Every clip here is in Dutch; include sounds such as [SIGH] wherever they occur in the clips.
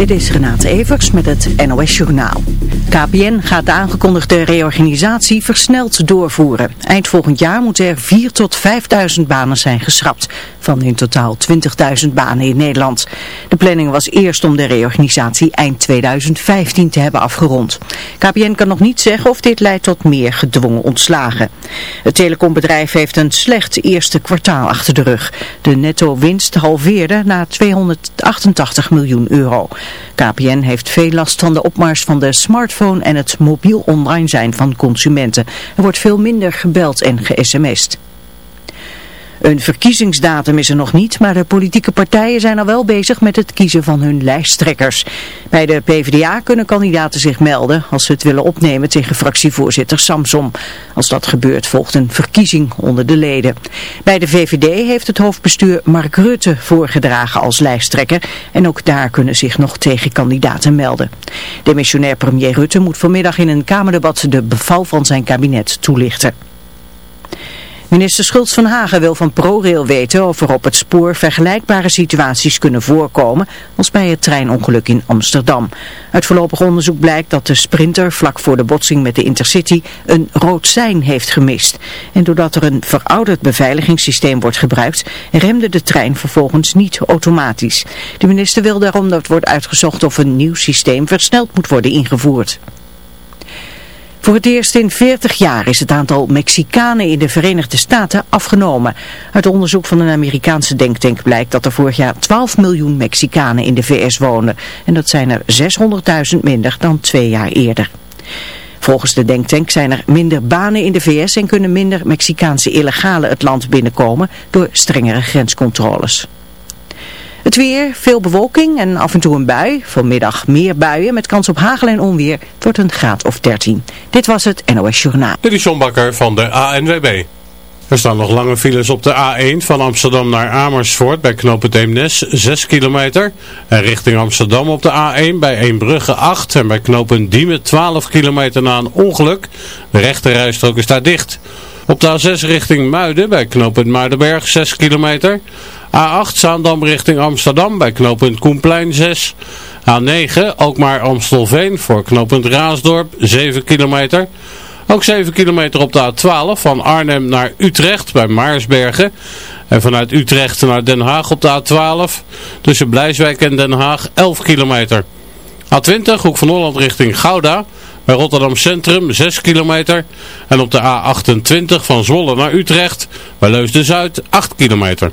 Dit is Renate Evers met het NOS Journaal. KPN gaat de aangekondigde reorganisatie versneld doorvoeren. Eind volgend jaar moeten er 4 tot 5.000 banen zijn geschrapt. Van in totaal 20.000 banen in Nederland. De planning was eerst om de reorganisatie eind 2015 te hebben afgerond. KPN kan nog niet zeggen of dit leidt tot meer gedwongen ontslagen. Het telecombedrijf heeft een slecht eerste kwartaal achter de rug. De netto winst halveerde naar 288 miljoen euro. KPN heeft veel last van de opmars van de smartphone en het mobiel online zijn van consumenten. Er wordt veel minder gebeld en ge-sms'd. Een verkiezingsdatum is er nog niet, maar de politieke partijen zijn al wel bezig met het kiezen van hun lijsttrekkers. Bij de PvdA kunnen kandidaten zich melden als ze het willen opnemen tegen fractievoorzitter Samsom. Als dat gebeurt volgt een verkiezing onder de leden. Bij de VVD heeft het hoofdbestuur Mark Rutte voorgedragen als lijsttrekker en ook daar kunnen zich nog tegenkandidaten melden. De missionair premier Rutte moet vanmiddag in een Kamerdebat de beval van zijn kabinet toelichten. Minister Schultz van Hagen wil van ProRail weten of er op het spoor vergelijkbare situaties kunnen voorkomen als bij het treinongeluk in Amsterdam. Uit voorlopig onderzoek blijkt dat de sprinter vlak voor de botsing met de Intercity een rood sein heeft gemist. En doordat er een verouderd beveiligingssysteem wordt gebruikt, remde de trein vervolgens niet automatisch. De minister wil daarom dat wordt uitgezocht of een nieuw systeem versneld moet worden ingevoerd. Voor het eerst in 40 jaar is het aantal Mexicanen in de Verenigde Staten afgenomen. Uit onderzoek van een Amerikaanse denktank blijkt dat er vorig jaar 12 miljoen Mexicanen in de VS wonen. En dat zijn er 600.000 minder dan twee jaar eerder. Volgens de denktank zijn er minder banen in de VS en kunnen minder Mexicaanse illegalen het land binnenkomen door strengere grenscontroles. Het weer, veel bewolking en af en toe een bui. Vanmiddag meer buien met kans op hagel en onweer. Wordt een graad of 13. Dit was het NOS Journaal. Dit is van de ANWB. Er staan nog lange files op de A1 van Amsterdam naar Amersfoort bij knooppunt Eemnes 6 kilometer. En richting Amsterdam op de A1 bij Eembrugge 8 en bij knooppunt Diemen 12 kilometer na een ongeluk. De rechterrijstrook is daar dicht. Op de A6 richting Muiden bij knooppunt Muidenberg 6 kilometer. A8 Zaandam richting Amsterdam bij knooppunt Koenplein 6. A9 ook maar Amstelveen voor knooppunt Raasdorp 7 kilometer. Ook 7 kilometer op de A12 van Arnhem naar Utrecht bij Maarsbergen. En vanuit Utrecht naar Den Haag op de A12 tussen Blijswijk en Den Haag 11 kilometer. A20 Hoek van Holland richting Gouda bij Rotterdam Centrum 6 kilometer. En op de A28 van Zwolle naar Utrecht bij Leusden-Zuid 8 kilometer.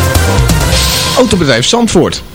Autobedrijf Zandvoort.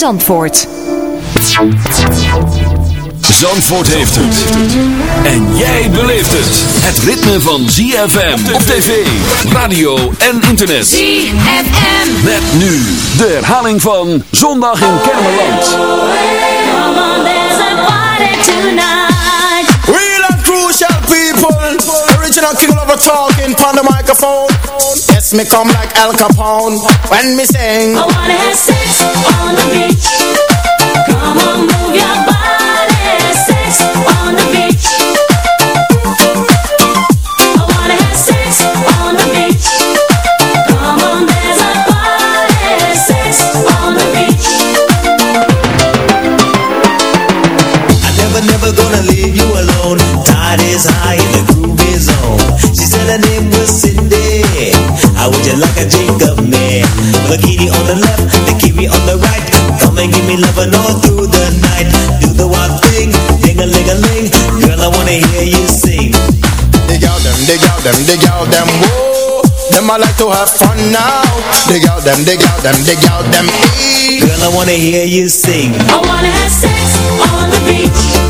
Zandvoort. Zandvoort heeft het. En jij beleeft het. Het ritme van ZFM op tv, radio en internet. ZFM. Met nu de herhaling van Zondag in Kermeland. Come on, there's a party tonight. Real and crucial people. Original king of a talking on the microphone. Yes, me come like Al Capone when me sing. I wanna have sex on the beach. Come on, move your body. Sex on the beach. I wanna have sex on the beach. Come on, there's a party. Sex on the beach. I never, never gonna leave you alone. Tide is high you like a drink of me Bikini on the left, bikini on the right. Come and give me love and all through the night. Do the one thing, ding-a-ling-a-ling Girl, I wanna hear you sing. Dig out them, dig out them, dig out them, whoa Them I like to have fun now. Dig out them, dig out them, dig out them, eee. Girl, I wanna hear you sing. I wanna have sex on the beach.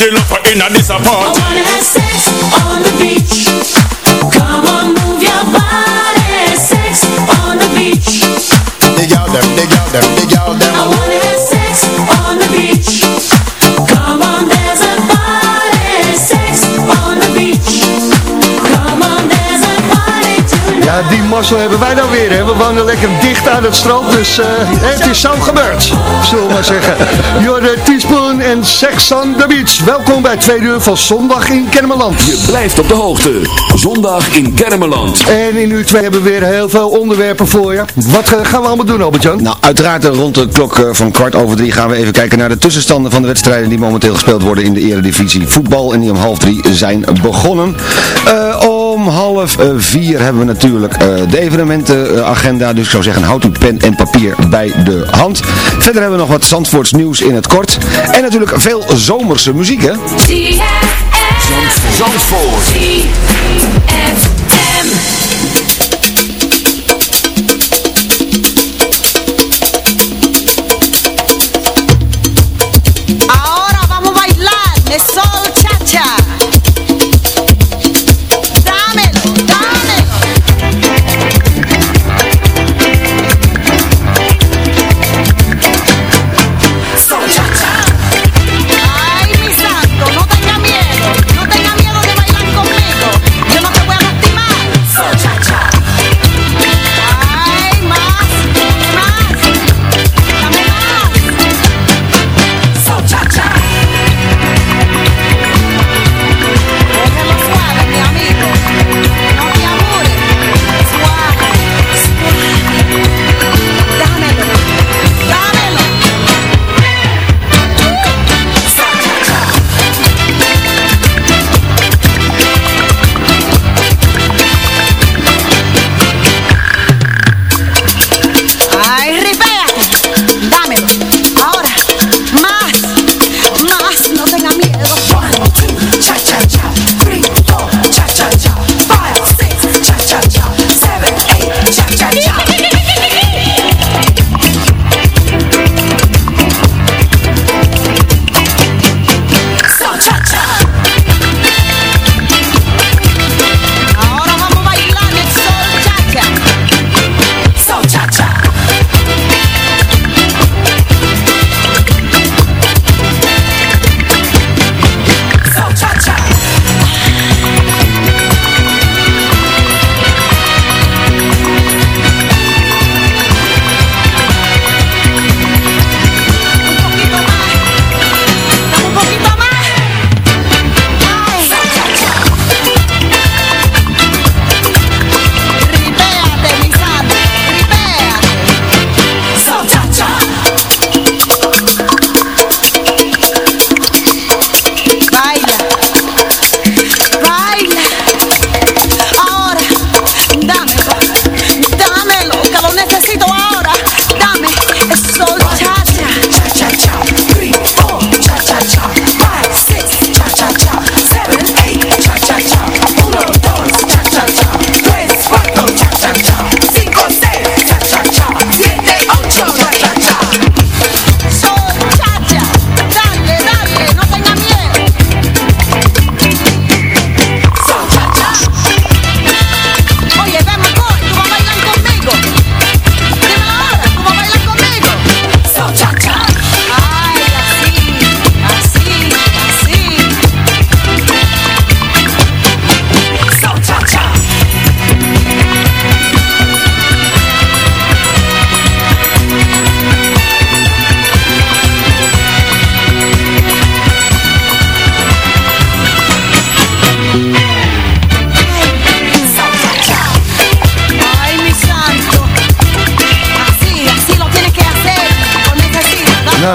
The love I party. wanna have sex on the beach. Wij dan weer. Hè? We wonen lekker dicht aan het strand, dus eh, het is zo gebeurd. Zullen we maar zeggen. You're Teaspoon en Sex on the Beach. Welkom bij twee uur van zondag in Kennemerland. Je blijft op de hoogte. Zondag in Kennemerland. En in uur twee hebben we weer heel veel onderwerpen voor je. Wat eh, gaan we allemaal doen, Albert-Jan? Nou, uiteraard eh, rond de klok van kwart over drie gaan we even kijken naar de tussenstanden van de wedstrijden die momenteel gespeeld worden in de eredivisie voetbal. En die om half drie zijn begonnen. Eh, om half eh, vier hebben we natuurlijk eh, de evenementenagenda. Dus ik zou zeggen, houd uw pen en papier bij de hand. Verder hebben we nog wat Zandvoorts nieuws in het kort. En natuurlijk veel zomerse muziek, hè? Zandvoort. Ahora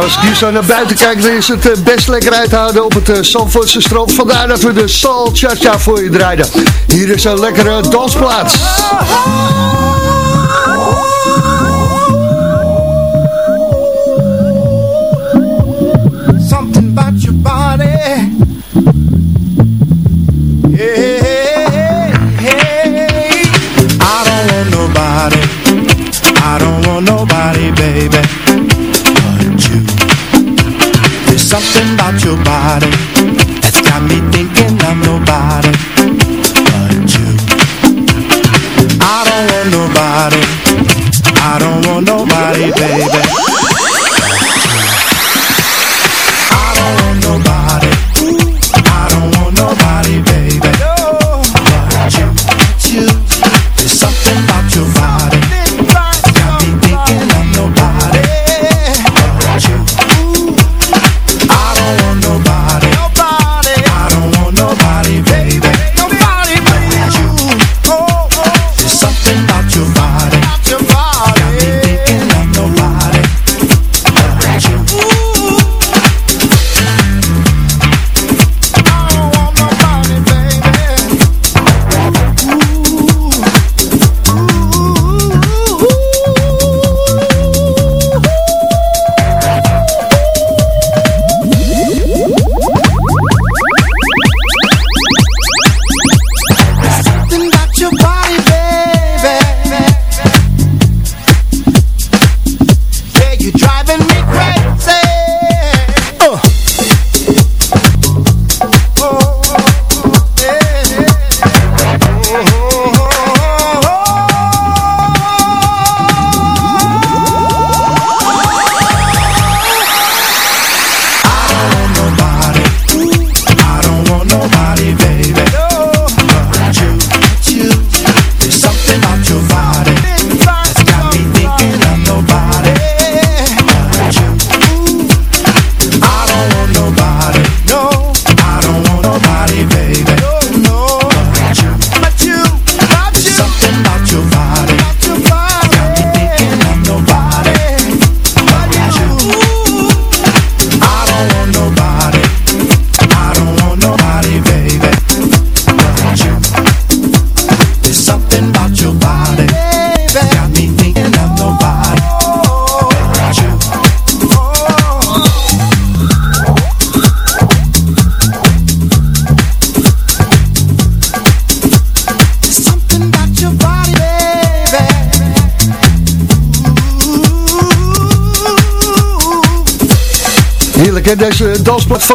als ik hier zo naar buiten kijk, dan is het eh, best lekker uithouden op het uh, Zandvoortse strand. Vandaar dat we de Sal Cha-Cha voor je draaiden. Hier is een lekkere dansplaats.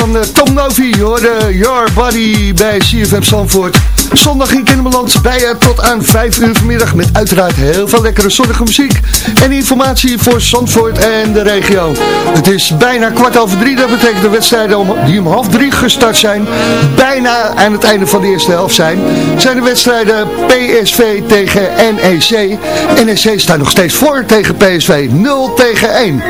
Van eh, Tom Novi, je hoorde Your Body bij CFM Zandvoort. Zondag in Kennemerland bij je tot aan 5 uur vanmiddag met uiteraard heel veel lekkere zonnige muziek en informatie voor Zandvoort en de regio. Het is bijna kwart over drie, dat betekent de wedstrijden die om half drie gestart zijn, bijna aan het einde van de eerste helft zijn. Zijn de wedstrijden PSV tegen NEC. NEC staat nog steeds voor tegen PSV, 0 tegen 1.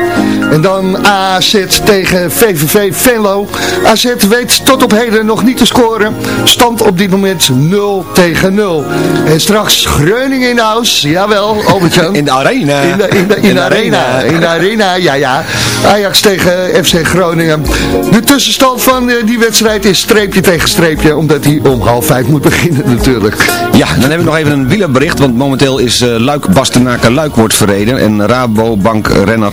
En dan AZ tegen VVV Venlo. AZ weet tot op heden nog niet te scoren. Stand op dit moment 0 tegen 0. En straks Groningen in de house. Jawel, Albert-Jan. [LAUGHS] In de arena. In de, in de, in de arena. In de arena, ja ja. Ajax tegen FC Groningen. De tussenstand van eh, die wedstrijd is streepje tegen streepje. Omdat die om half vijf moet [LAUGHS] beginnen natuurlijk. Ja, dan hebben we nog even een wielerbericht, want momenteel is eh, Luik Bastenaken Luik wordt verreden. En Rabobank-renner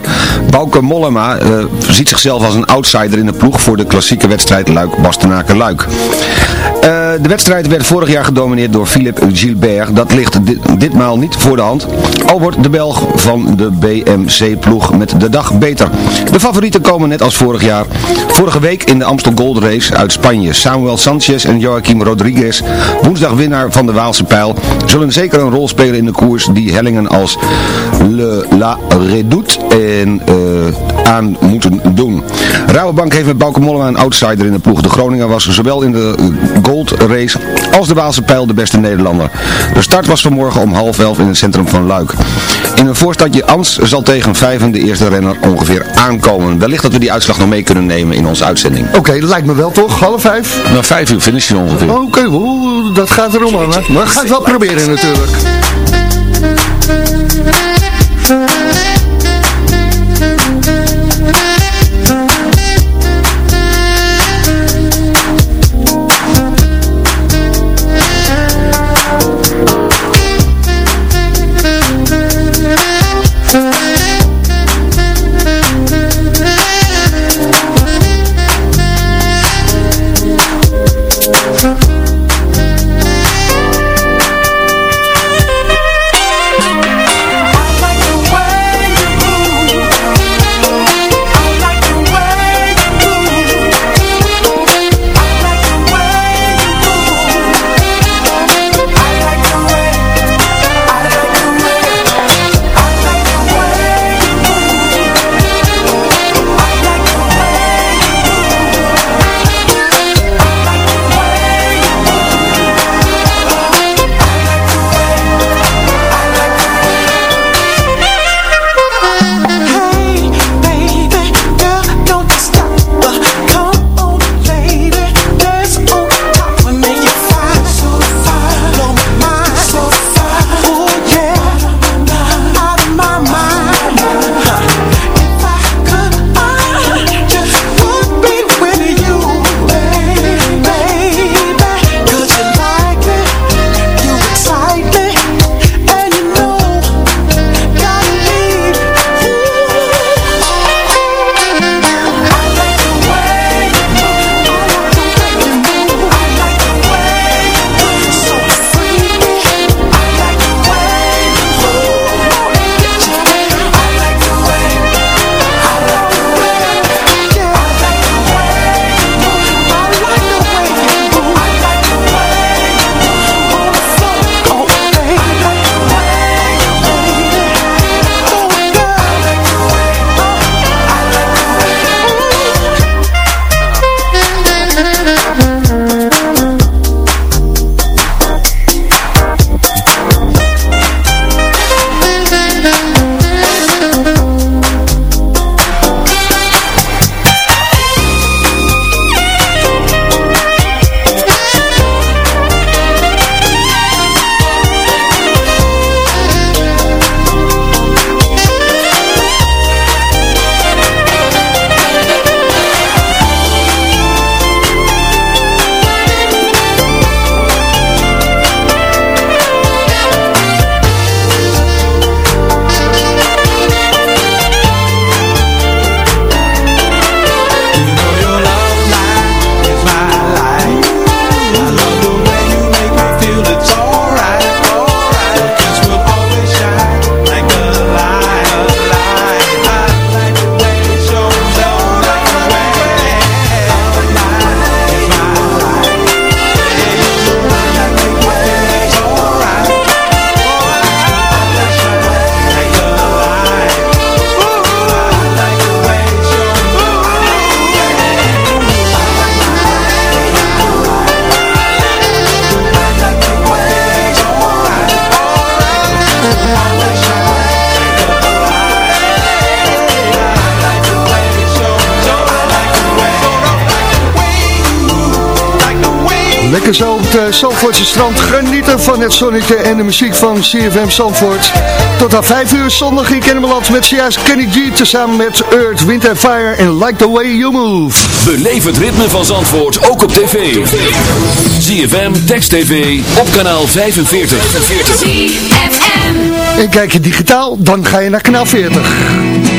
Bouke Mollema eh, ziet zichzelf als een outsider in de ploeg voor de klassieke wedstrijd Luik Bastenaken Luik. De wedstrijd werd vorig jaar gedomineerd door Philippe Gilbert. Dat ligt dit, ditmaal niet voor de hand. Al wordt de Belg van de BMC-ploeg met de dag beter. De favorieten komen net als vorig jaar. Vorige week in de Amstel Gold Race uit Spanje. Samuel Sanchez en Joaquim Rodriguez, woensdag winnaar van de Waalse Pijl, zullen zeker een rol spelen in de koers die hellingen als Le La Redoute en eh, aan moeten doen. Rabobank heeft met Bauke Mollema een outsider in de ploeg. De Groninger was zowel in de Gold Race als de Waalse Pijl de beste Nederlander. De start was vanmorgen om half elf in het centrum van Luik. In een voorstadje Ans zal tegen vijven de eerste renner ongeveer aankomen. Wellicht dat we die uitslag nog mee kunnen nemen in onze uitzending. Oké, lijkt me wel toch? Half vijf? Na vijf uur finishen ongeveer. Oké, dat gaat erom aan. hè. Maar we gaan het wel proberen natuurlijk. Het Zandvoortse strand genieten van het zonnetje en de muziek van CFM Zandvoort. Tot aan 5 uur zondag in Kennemerland met zojuist Kenny G tezamen met Earth, Wind and Fire en Like the Way You Move. Beleef het ritme van Zandvoort ook op tv. ZFM, Text TV, op kanaal 45. En kijk je digitaal, dan ga je naar kanaal 40.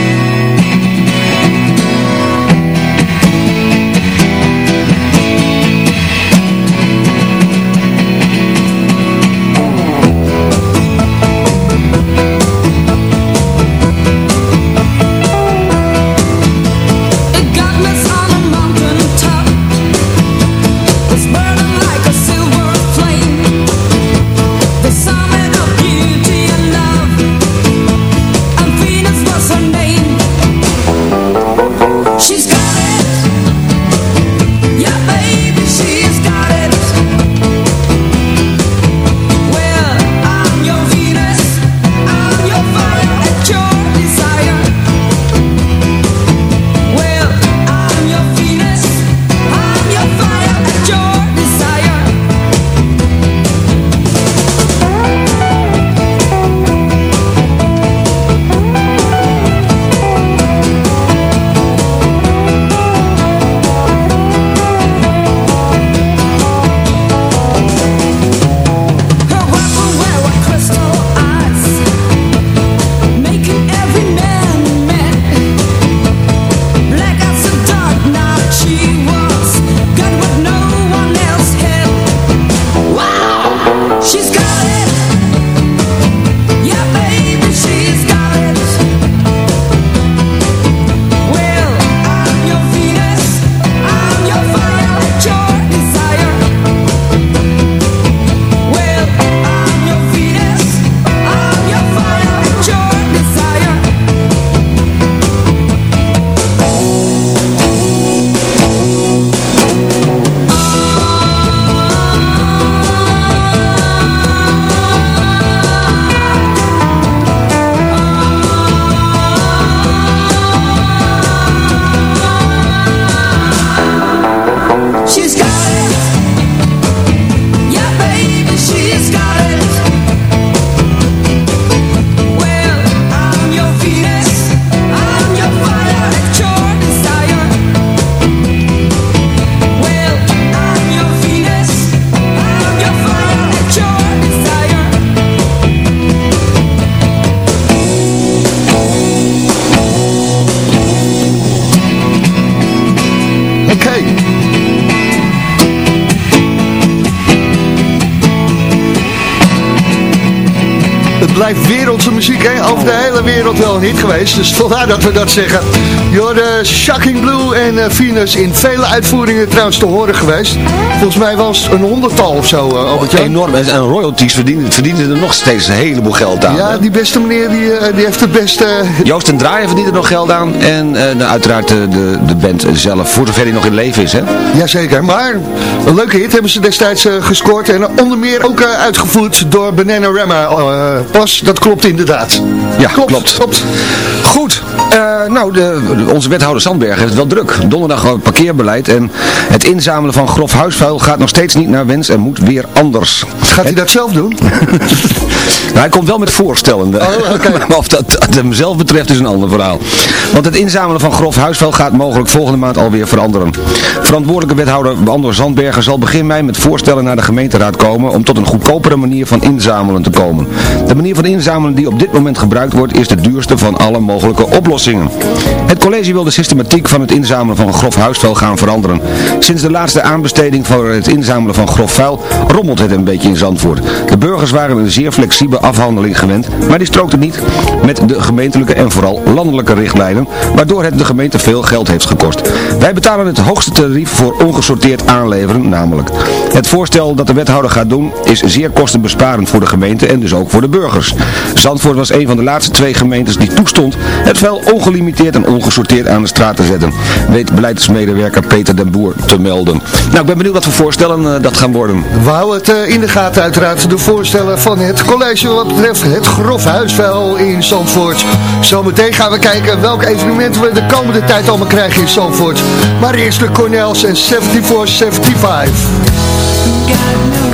Het blijft wereldse muziek, hè? Over de hele wereld wel een hit geweest. Dus vandaar dat we dat zeggen. Jorde Shocking Blue en eh, Venus in vele uitvoeringen trouwens te horen geweest. Volgens mij was het een honderdtal of zo, uh, Albert Jan. Enorm. En royalties verdienen, verdienen er nog steeds een heleboel geld aan. Ja, hè? die beste meneer die, eh, die heeft het beste... Joost en Draaien verdient er nog geld aan. En nou, uiteraard de, de band zelf, voor zover hij nog in leven is. Hè? Jazeker, maar een leuke hit hebben ze destijds gescoord. En onder meer ook uitgevoerd door Bananarama. pas, dat klopt inderdaad. Ja, klopt. klopt. Goed, eh, nou, de, onze wethouder Sandberg heeft het wel druk. Donderdag parkeerbeleid en het inzamelen van grof huisvuil gaat nog steeds niet naar wens en moet weer anders. Gaat hij dat zelf doen? [LAUGHS] Nou, hij komt wel met voorstellen. Oh, [LAUGHS] maar of dat, dat hem zelf betreft is een ander verhaal. Want het inzamelen van grof huisvuil gaat mogelijk volgende maand alweer veranderen. Verantwoordelijke wethouder Andor Zandbergen zal begin mei met voorstellen naar de gemeenteraad komen om tot een goedkopere manier van inzamelen te komen. De manier van inzamelen die op dit moment gebruikt wordt is de duurste van alle mogelijke oplossingen. Het college wil de systematiek van het inzamelen van grof huisvuil gaan veranderen. Sinds de laatste aanbesteding voor het inzamelen van grof vuil rommelt het een beetje in Zandvoort. De burgers waren een zeer flexibele afhandeling gewend, maar die strookte niet met de gemeentelijke en vooral landelijke richtlijnen, waardoor het de gemeente veel geld heeft gekost. Wij betalen het hoogste tarief voor ongesorteerd aanleveren, namelijk. Het voorstel dat de wethouder gaat doen is zeer kostenbesparend voor de gemeente en dus ook voor de burgers. Zandvoort was een van de laatste twee gemeentes die toestond het vuil ongelimiteerd en ongesorteerd aan de straat te zetten, weet beleidsmedewerker Peter den Boer te melden. Nou, ik ben benieuwd wat voor voorstellen eh, dat gaan worden. We houden het eh, in de gaten uiteraard. De voorstellen van het wat betreft het grof huisvuil in Zandvoort. Zometeen gaan we kijken welke evenementen we de komende tijd allemaal krijgen in Zandvoort. Maar eerst de Cornels en 74-75.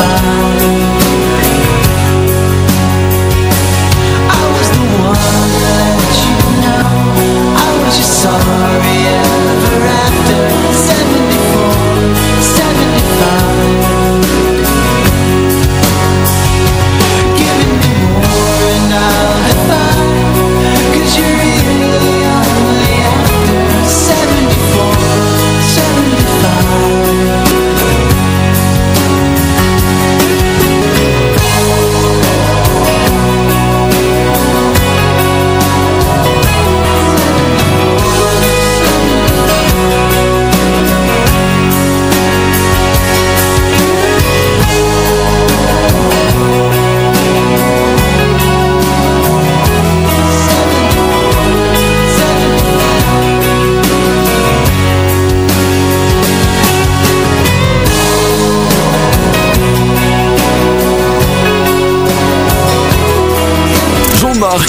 goodbye.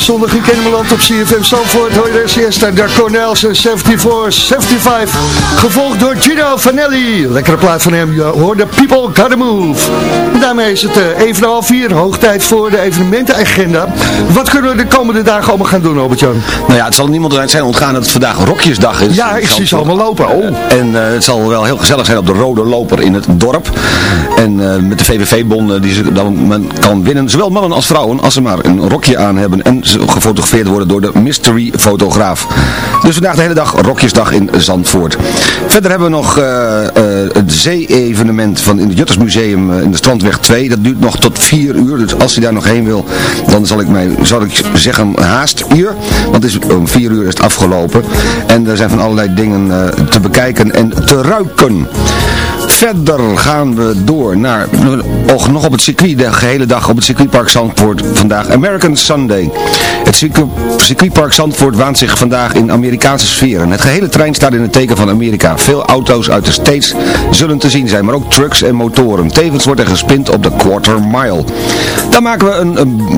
Zondag in Kennemerland op CFM Zandvoort hoor je de siesta de Cornels en 74, 75. Gevolgd door Gino Vanelli. Lekkere plaat van hem, je hoort de People Gotta Move. En daarmee is het uh, even half vier, hoog tijd voor de evenementenagenda. Wat kunnen we de komende dagen allemaal gaan doen, Albert-Jan? Nou ja, het zal niemand zijn ontgaan dat het vandaag Rokjesdag is. Ja, ik zie ze allemaal lopen. Oh. En eh, het zal wel heel gezellig zijn op de Rode Loper in het dorp. En eh, met de VVV-bonden die ze dan men kan winnen, zowel mannen als vrouwen, als ze maar een rokje aan hebben en gefotografeerd worden door de mystery fotograaf. Dus vandaag de hele dag Rokjesdag in Zandvoort. Verder hebben we nog eh, eh, het zee-evenement van in het Juttersmuseum eh, in de Strandweg 2. Dat duurt nog tot 4 uur, dus als je daar nog heen wil, dan zal ik, mij, zal ik zeggen haast hier. Want is, om 4 uur is het afgelopen. En er zijn van allerlei dingen te bekijken en te ruiken. Verder gaan we door naar, nog op het circuit, de gehele dag op het circuitpark Zandvoort vandaag, American Sunday. Het circu- circuitpark Zandvoort waant zich vandaag in Amerikaanse sferen. Het gehele trein staat in het teken van Amerika. Veel auto's uit de States zullen te zien zijn, maar ook trucks en motoren. Tevens wordt er gespind op de quarter mile. Dan maken we een,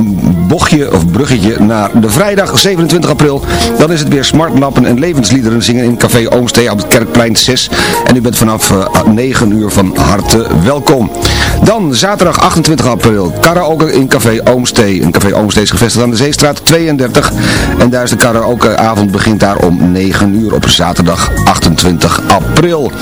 bochtje of bruggetje naar de vrijdag 27 april. Dan is het weer smartlappen en levensliederen zingen in Café Oomstee op het Kerkplein 6. En u bent vanaf eh, 9 uur van harte welkom. Dan zaterdag 28 april karaoke in Café Oomstee. Een Café Oomstee is gevestigd aan de Zeestraat 32. En daar is de karaokeavond begint daar om 9 uur op zaterdag 28 april.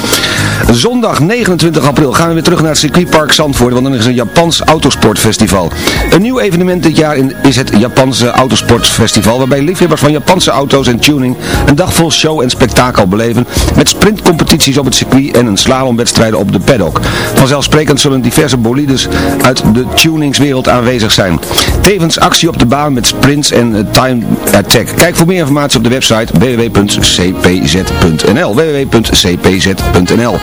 Zondag 29 april gaan we weer terug naar het circuitpark Zandvoort, want dan is een Japans autosportfestival. Een nieuw evenement dit jaar is het Japanse autosportfestival, waarbij liefhebbers van Japanse auto's en tuning een dag vol show en spektakel beleven, met sprintcompetities op het circuit en een slalomwedstrijden op de paddock. Vanzelfsprekend zullen diverse bolides uit de tuningswereld aanwezig zijn. Tevens actie op de baan met sprints en eh, time attack. Kijk voor meer informatie op de website www.cpz.nl www.cpz.nl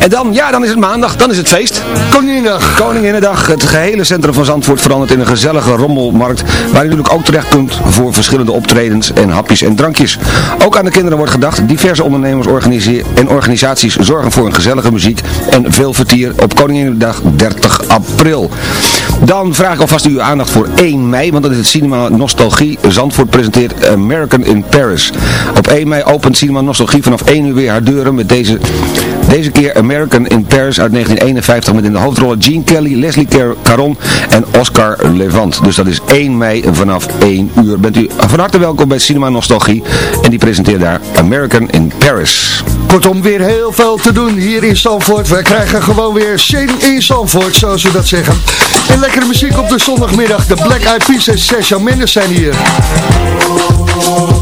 En dan, ja, dan is het maandag, dan is het feest. Koninginnedag. Koninginnedag. Het gehele centrum van Zandvoort verandert in een gezellige rommelmarkt, waar u natuurlijk ook terecht kunt voor verschillende optredens en hapjes en drankjes. Ook aan de kinderen wordt gedacht. Diverse ondernemers en organisaties zorgen voor een gezellige muziek en veel vertier op Koninginnedag 30 april. Dan vraag ik alvast uw aandacht voor 1 mei, want dat is het Cinema Nostalgie. Zandvoort presenteert American in Paris. Op 1 mei opent Cinema Nostalgie vanaf 1 uur weer haar deuren met deze, deze keer American in Paris uit 1951 met in de hoofdrollen Gene Kelly, Leslie Car- Caron en Oscar Levant. Dus dat is 1 mei vanaf 1 uur. Bent u van harte welkom bij Cinema Nostalgie en die presenteert daar American in Paris. Kortom, weer heel veel te doen hier in Zandvoort. Wij krijgen gewoon weer zin in Zandvoort, zoals we dat zeggen. En lekkere muziek op de zondagmiddag. De Black Eyed Peas en Sesha Mendes zijn hier. Oh,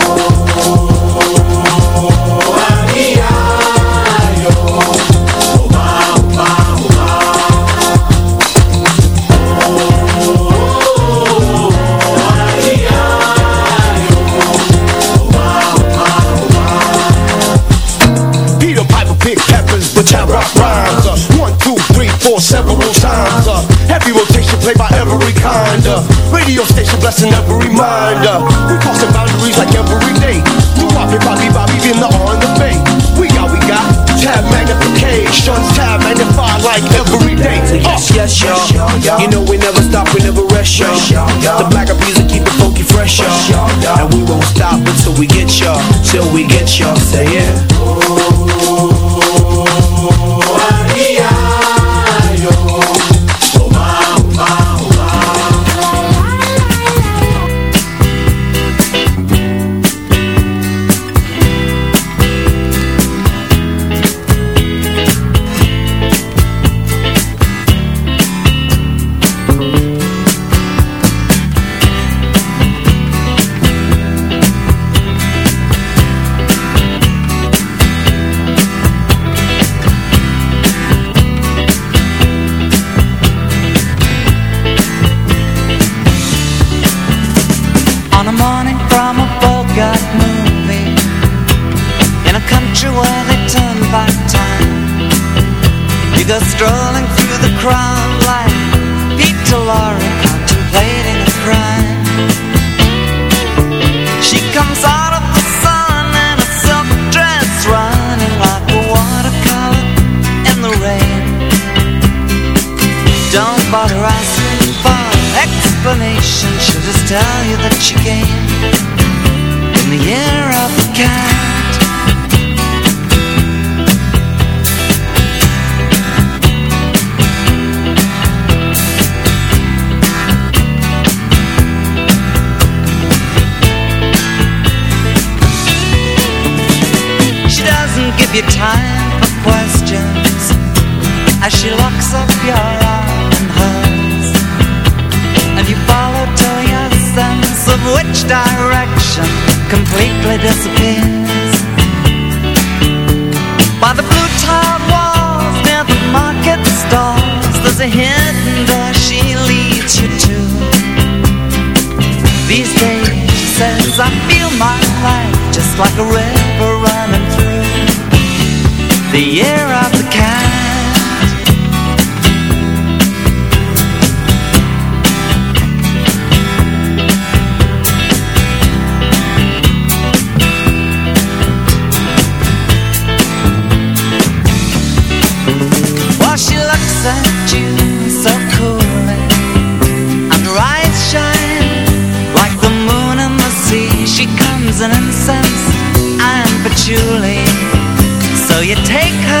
Mind. Uh, we crossing boundaries like every day. We Bobby, Bobby, Bobby, in the on the bay. We got, we got tab magnification, tab magnified like every day. Uh, yes, yes, y'all. You know we never stop, we never rest, y'all. The black of music keep it funky fresh, y'all. And we won't stop until we get y'all, till we get y'all. Say yeah. On in incense and patchouli. So you take her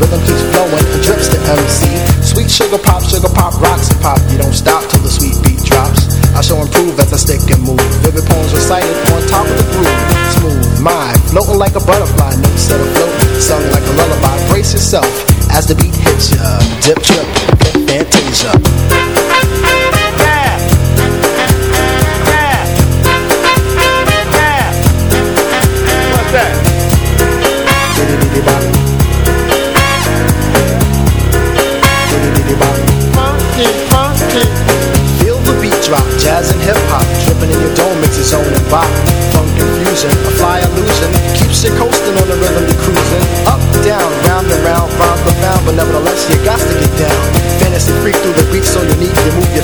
Rhythm keeps flowing drips to MC. Sweet sugar pop, sugar pop, rocks and pop. You don't stop till the sweet beat drops. I shall improve as I stick and move. Vivid poems recited on top of the groove. Smooth mind, floating like a butterfly,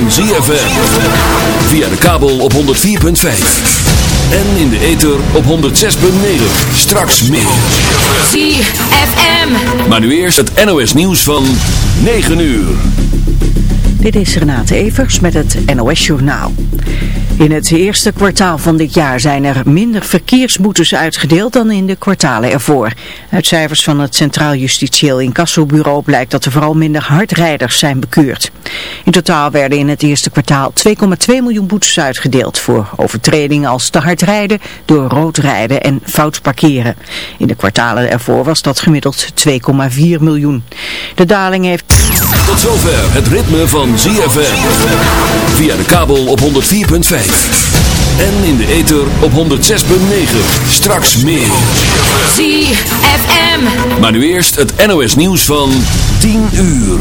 Van ZFM. Via de kabel op 104.5. En in de ether op 106.9. Straks meer. ZFM. Maar nu eerst het NOS nieuws van 9 uur. Dit is Renate Evers met het NOS Journaal. In het eerste kwartaal van dit jaar zijn er minder verkeersboetes uitgedeeld dan in de kwartalen ervoor. Uit cijfers van het Centraal Justitieel Incassobureau blijkt dat er vooral minder hardrijders zijn bekeurd. In totaal werden in het eerste kwartaal 2,2 miljoen boetes uitgedeeld voor overtredingen als te hard rijden, door rood rijden en fout parkeren. In de kwartalen ervoor was dat gemiddeld 2,4 miljoen. De daling heeft... Tot zover het ritme van ZFM. Via de kabel op 104.5. En in de ether op 106.9. Straks meer. ZFM. Maar nu eerst het NOS nieuws van 10 uur.